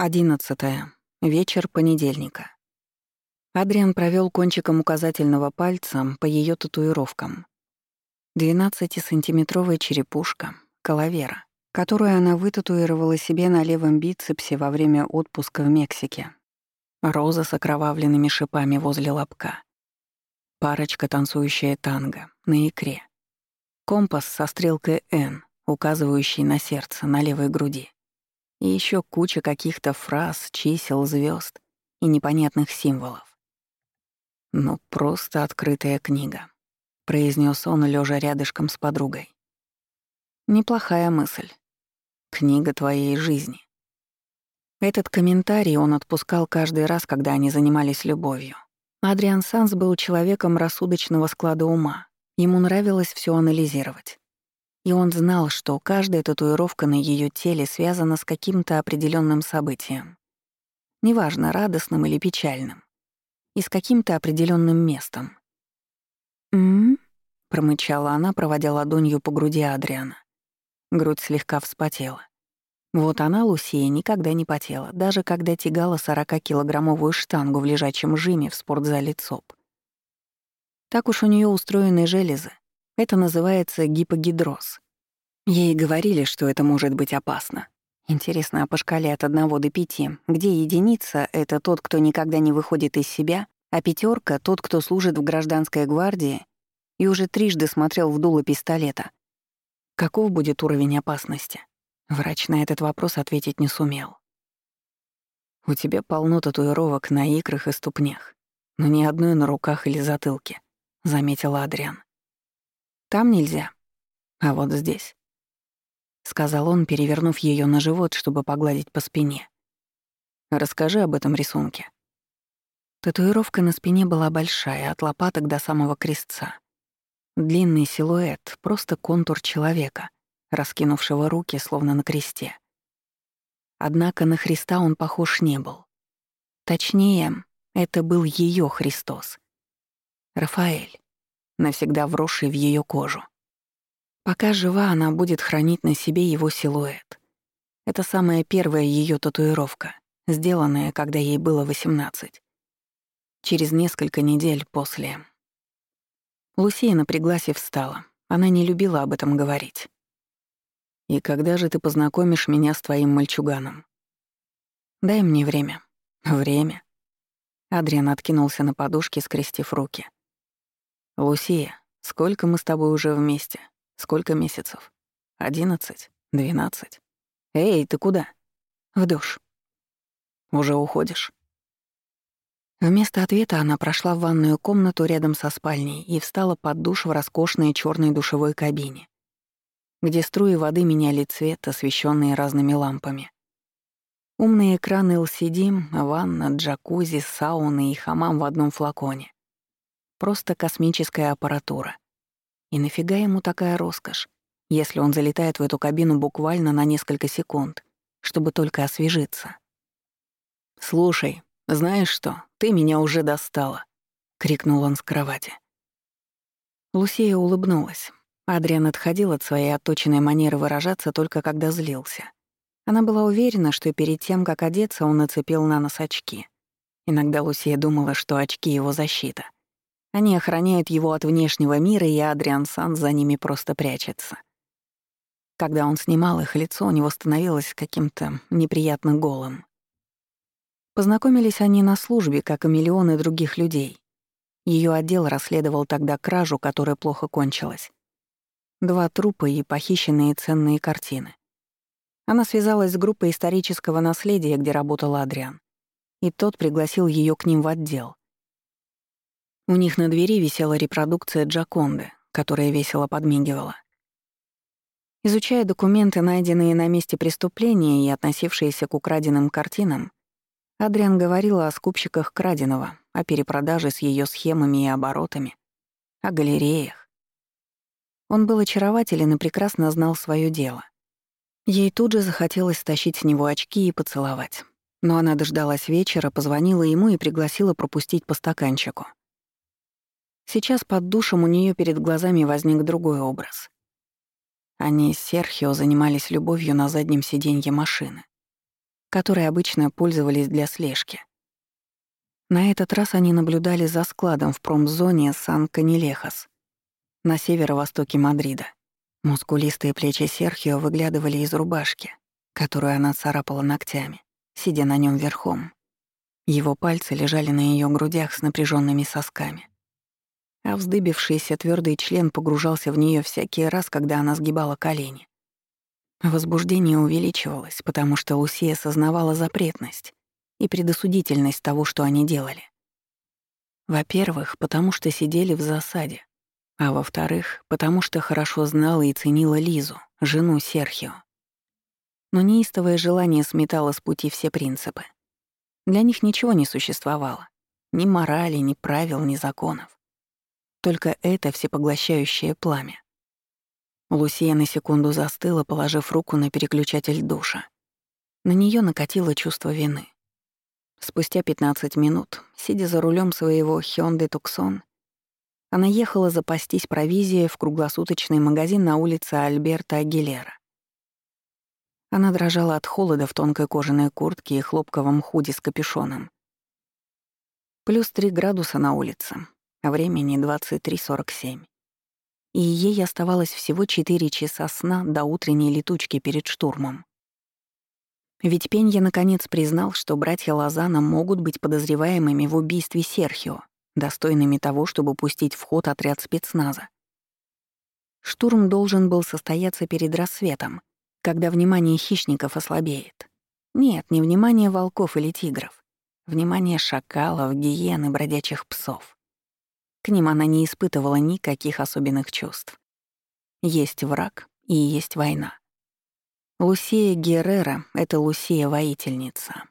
Одиннадцатое. Вечер понедельника. Адриан провел кончиком указательного пальца по ее татуировкам. 12-сантиметровая черепушка, калавера, которую она вытатуировала себе на левом бицепсе во время отпуска в Мексике. Роза с окровавленными шипами возле лобка. Парочка, танцующая танго, на икре. Компас со стрелкой «Н», указывающий на сердце на левой груди. И еще куча каких-то фраз, чисел, звезд и непонятных символов. «Ну, просто открытая книга», — произнес он, лежа рядышком с подругой. «Неплохая мысль. Книга твоей жизни». Этот комментарий он отпускал каждый раз, когда они занимались любовью. Адриан Санс был человеком рассудочного склада ума. Ему нравилось все анализировать. И он знал, что каждая татуировка на ее теле связана с каким-то определенным событием. Неважно, радостным или печальным. И с каким-то определенным местом. «М-м-м», промычала она, проводя ладонью по груди Адриана. Грудь слегка вспотела. Вот она, Лусия, никогда не потела, даже когда тягала 40-килограммовую штангу в лежачем жиме в спортзале ЦОП. Так уж у нее устроены железы, это называется гипогидроз. Ей говорили, что это может быть опасно. Интересно, а по шкале от 1 до 5, где единица — это тот, кто никогда не выходит из себя, а пятерка — тот, кто служит в гражданской гвардии и уже трижды смотрел в дуло пистолета. Каков будет уровень опасности? Врач на этот вопрос ответить не сумел. У тебя полно татуировок на икрах и ступнях, но ни одной на руках или затылке, — заметил Адриан. Там нельзя. А вот здесь. Сказал он, перевернув ее на живот, чтобы погладить по спине. Расскажи об этом рисунке. Татуировка на спине была большая, от лопаток до самого крестца. Длинный силуэт, просто контур человека, раскинувшего руки, словно на кресте. Однако на Христа он похож не был. Точнее, это был ее Христос. Рафаэль навсегда вросший в ее кожу. Пока жива, она будет хранить на себе его силуэт. Это самая первая ее татуировка, сделанная, когда ей было 18. Через несколько недель после. Лусия напряглась и встала. Она не любила об этом говорить. «И когда же ты познакомишь меня с твоим мальчуганом?» «Дай мне время». «Время?» Адриан откинулся на подушке, скрестив руки. «Лусия, сколько мы с тобой уже вместе? Сколько месяцев? Одиннадцать? Двенадцать? Эй, ты куда?» «В душ». «Уже уходишь?» Вместо ответа она прошла в ванную комнату рядом со спальней и встала под душ в роскошной черной душевой кабине, где струи воды меняли цвет, освещенные разными лампами. Умные экраны LCD, ванна, джакузи, сауны и хамам в одном флаконе. Просто космическая аппаратура. И нафига ему такая роскошь, если он залетает в эту кабину буквально на несколько секунд, чтобы только освежиться? «Слушай, знаешь что, ты меня уже достала», — крикнул он с кровати. Лусия улыбнулась. Адриан отходил от своей отточенной манеры выражаться только когда злился. Она была уверена, что перед тем, как одеться, он нацепил на нос очки. Иногда Лусия думала, что очки — его защита — они охраняют его от внешнего мира, и Адриан Сан за ними просто прячется. Когда он снимал их, лицо у него становилось каким-то неприятно голым. Познакомились они на службе, как и миллионы других людей. Ее отдел расследовал тогда кражу, которая плохо кончилась. Два трупа и похищенные ценные картины. Она связалась с группой исторического наследия, где работал Адриан. И тот пригласил ее к ним в отдел. У них на двери висела репродукция Джаконды, которая весело подмигивала. Изучая документы, найденные на месте преступления и относившиеся к украденным картинам, Адриан говорила о скупщиках краденого, о перепродаже с ее схемами и оборотами, о галереях. Он был очарователен и прекрасно знал свое дело. Ей тут же захотелось стащить с него очки и поцеловать. Но она дождалась вечера, позвонила ему и пригласила пропустить по стаканчику. Сейчас под душем у нее перед глазами возник другой образ. Они с Серхио занимались любовью на заднем сиденье машины. которые обычно пользовались для слежки. На этот раз они наблюдали за складом в промзоне Сан-Канилехас на северо-востоке Мадрида. Мускулистые плечи Серхио выглядывали из рубашки, которую она царапала ногтями, сидя на нем верхом. Его пальцы лежали на ее грудях с напряженными сосками. А вздыбившийся твердый член погружался в нее всякий раз, когда она сгибала колени. Возбуждение увеличивалось, потому что Лусия осознавала запретность и предосудительность того, что они делали. Во-первых, потому что сидели в засаде, а во-вторых, потому что хорошо знала и ценила Лизу, жену Серхио. Но неистовое желание сметало с пути все принципы. Для них ничего не существовало. Ни морали, ни правил, ни законов. Только это всепоглощающее пламя. Лусия на секунду застыла, положив руку на переключатель душа. На нее накатило чувство вины. Спустя 15 минут, сидя за рулем своего Hyundai Tucson, она ехала запастись провизией в круглосуточный магазин на улице Альберта Агилера. Она дрожала от холода в тонкой кожаной куртке и хлопковом худи с капюшоном. Плюс 3 градуса на улице, времени 23.47. И ей оставалось всего 4 часа сна до утренней летучки перед штурмом. Ведь Пенья наконец признал, что братья Лозана могут быть подозреваемыми в убийстве Серхио, достойными того, чтобы пустить в ход отряд спецназа. Штурм должен был состояться перед рассветом, когда внимание хищников ослабеет. Нет, не внимание волков или тигров. Внимание шакалов, гиен и бродячих псов. К ним она не испытывала никаких особенных чувств. Есть враг и есть война. Лусия Геррера — это Лусия-воительница.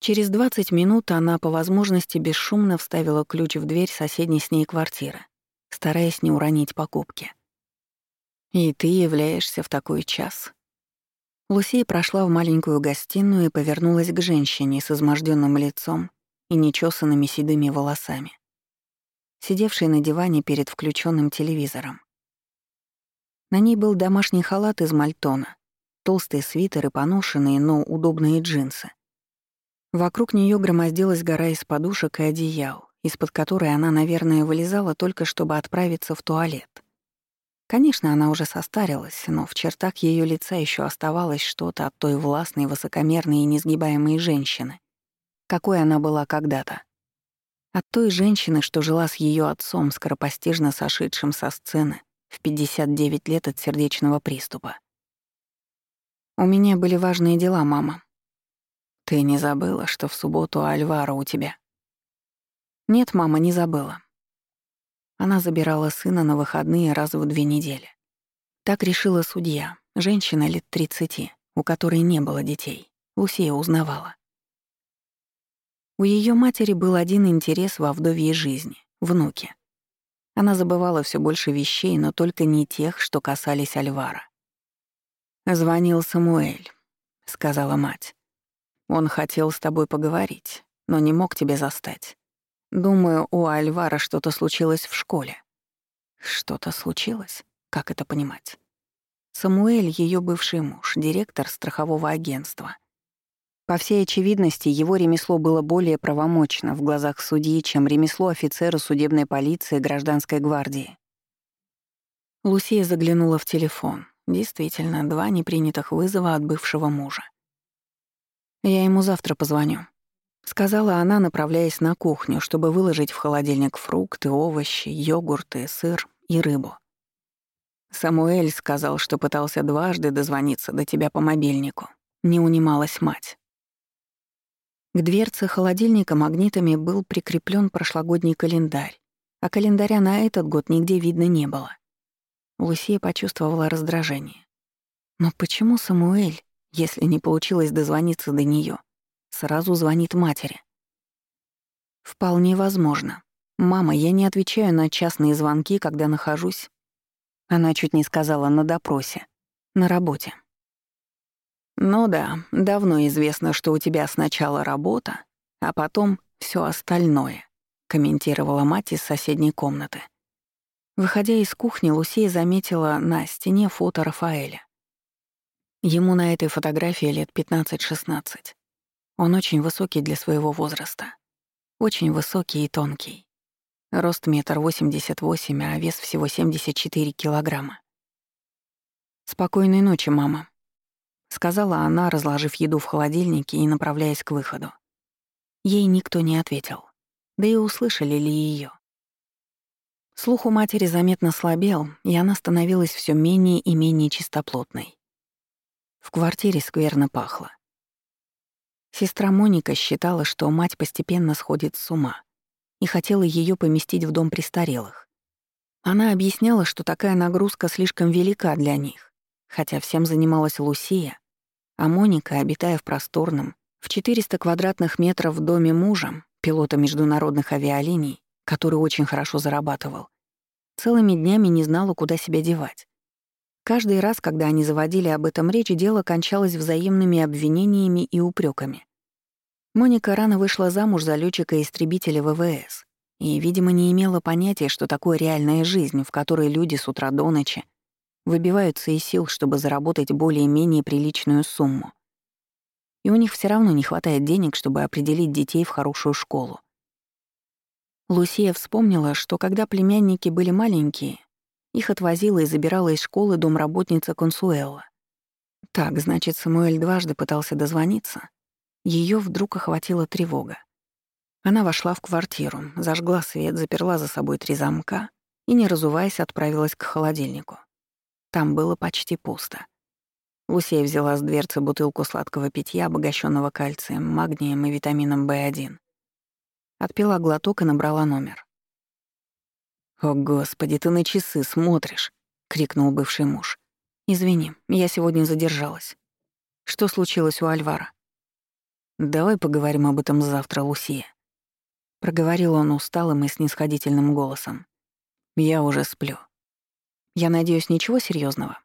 Через 20 минут она по возможности бесшумно вставила ключ в дверь соседней с ней квартиры, стараясь не уронить покупки. «И ты являешься в такой час?» Лусия прошла в маленькую гостиную и повернулась к женщине с изможденным лицом и нечесанными седыми волосами, сидевшей на диване перед включенным телевизором. На ней был домашний халат из мальтона, толстый свитер и поношенные, но удобные джинсы. Вокруг нее громоздилась гора из подушек и одеял, из-под которой она, наверное, вылезала только чтобы отправиться в туалет. Конечно, она уже состарилась, но в чертах ее лица еще оставалось что-то от той властной, высокомерной и несгибаемой женщины, какой она была когда-то. От той женщины, что жила с ее отцом, скоропостижно сошедшим со сцены в 59 лет от сердечного приступа. «У меня были важные дела, мама», «Ты не забыла, что в субботу Альвара у тебя?» «Нет, мама, не забыла». Она забирала сына на выходные раз в две недели. Так решила судья, женщина лет 30, у которой не было детей. Лусия узнавала. У ее матери был один интерес во вдовьей жизни — внуки. Она забывала все больше вещей, но только не тех, что касались Альвара. «Звонил Самуэль», — сказала мать. Он хотел с тобой поговорить, но не мог тебя застать. Думаю, у Альвара что-то случилось в школе. Что-то случилось? Как это понимать? Самуэль — ее бывший муж, директор страхового агентства. По всей очевидности, его ремесло было более правомочно в глазах судьи, чем ремесло офицера судебной полиции гражданской гвардии. Лусия заглянула в телефон. Действительно, два непринятых вызова от бывшего мужа. «Я ему завтра позвоню», — сказала она, направляясь на кухню, чтобы выложить в холодильник фрукты, овощи, йогурты, сыр и рыбу. Самуэль сказал, что пытался дважды дозвониться до тебя по мобильнику. Не унималась мать. К дверце холодильника магнитами был прикреплен прошлогодний календарь, а календаря на этот год нигде видно не было. Лусия почувствовала раздражение. Но почему Самуэль если не получилось дозвониться до нее, сразу звонит матери. Вполне возможно. Мама, я не отвечаю на частные звонки, когда нахожусь. Она чуть не сказала на допросе, на работе. Ну да, давно известно, что у тебя сначала работа, а потом все остальное, комментировала мать из соседней комнаты. Выходя из кухни, Лусей заметила на стене фото Рафаэля. Ему на этой фотографии лет 15-16. Он очень высокий для своего возраста. Очень высокий и тонкий. Рост метр восемьдесят восемь, а вес всего 74 килограмма. «Спокойной ночи, мама», — сказала она, разложив еду в холодильнике и направляясь к выходу. Ей никто не ответил. Да и услышали ли ее? Слух у матери заметно слабел, и она становилась все менее и менее чистоплотной. В квартире скверно пахло. Сестра Моника считала, что мать постепенно сходит с ума и хотела ее поместить в дом престарелых. Она объясняла, что такая нагрузка слишком велика для них, хотя всем занималась Лусия, а Моника, обитая в просторном, в 400 квадратных метров в доме мужа, пилота международных авиалиний, который очень хорошо зарабатывал, целыми днями не знала, куда себя девать. Каждый раз, когда они заводили об этом речь, дело кончалось взаимными обвинениями и упреками. Моника рано вышла замуж за летчика истребителя ВВС и, видимо, не имела понятия, что такое реальная жизнь, в которой люди с утра до ночи выбиваются из сил, чтобы заработать более-менее приличную сумму. И у них все равно не хватает денег, чтобы определить детей в хорошую школу. Лусия вспомнила, что когда племянники были маленькие, их отвозила и забирала из школы домработница Консуэла. Так, значит, Самуэль дважды пытался дозвониться. Ее вдруг охватила тревога. Она вошла в квартиру, зажгла свет, заперла за собой три замка и, не разуваясь, отправилась к холодильнику. Там было почти пусто. Лусия взяла с дверцы бутылку сладкого питья, обогащенного кальцием, магнием и витамином В1. Отпила глоток и набрала номер. «О, Господи, ты на часы смотришь!» — крикнул бывший муж. «Извини, я сегодня задержалась. Что случилось у Альвара?» «Давай поговорим об этом завтра, Лусия», — проговорил он усталым и снисходительным голосом. «Я уже сплю. Я надеюсь, ничего серьезного.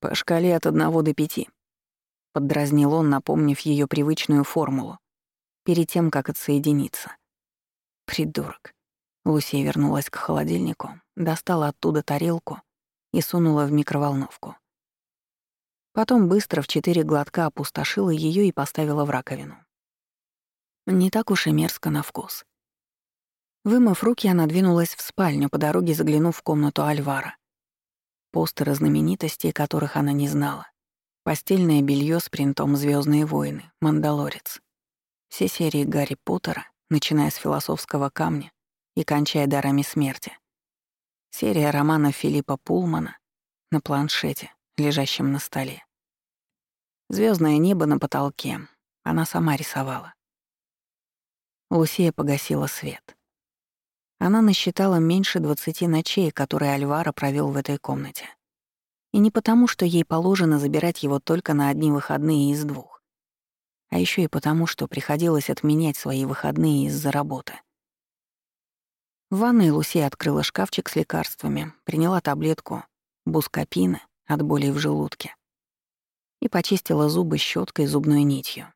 «По шкале от одного до пяти», — поддразнил он, напомнив ее привычную формулу, перед тем, как отсоединиться. «Придурок. Лусия вернулась к холодильнику, достала оттуда тарелку и сунула в микроволновку. Потом быстро в четыре глотка опустошила ее и поставила в раковину. Не так уж и мерзко на вкус. Вымыв руки, она двинулась в спальню, по дороге заглянув в комнату Альвара. Постеры знаменитостей, которых она не знала. Постельное белье с принтом Звездные войны», «Мандалорец». Все серии Гарри Поттера, начиная с «Философского камня» и кончая дарами смерти. Серия романов Филиппа Пулмана на планшете, лежащем на столе. Звездное небо на потолке. Она сама рисовала. Лусия погасила свет. Она насчитала меньше двадцати ночей, которые Альвара провел в этой комнате. И не потому, что ей положено забирать его только на одни выходные из двух, а еще и потому, что приходилось отменять свои выходные из-за работы. В ванной Лусия открыла шкафчик с лекарствами, приняла таблетку бускопина от боли в желудке и почистила зубы щеткой зубной нитью.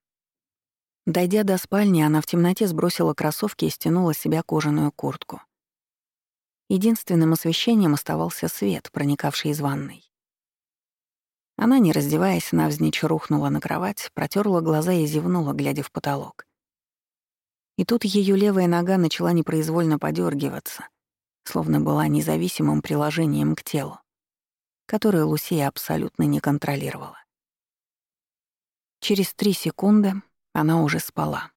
Дойдя до спальни, она в темноте сбросила кроссовки и стянула с себя кожаную куртку. Единственным освещением оставался свет, проникавший из ванной. Она, не раздеваясь, навзничь рухнула на кровать, протерла глаза и зевнула, глядя в потолок. И тут ее левая нога начала непроизвольно подергиваться, словно была независимым приложением к телу, которое Лусия абсолютно не контролировала. Через три секунды она уже спала.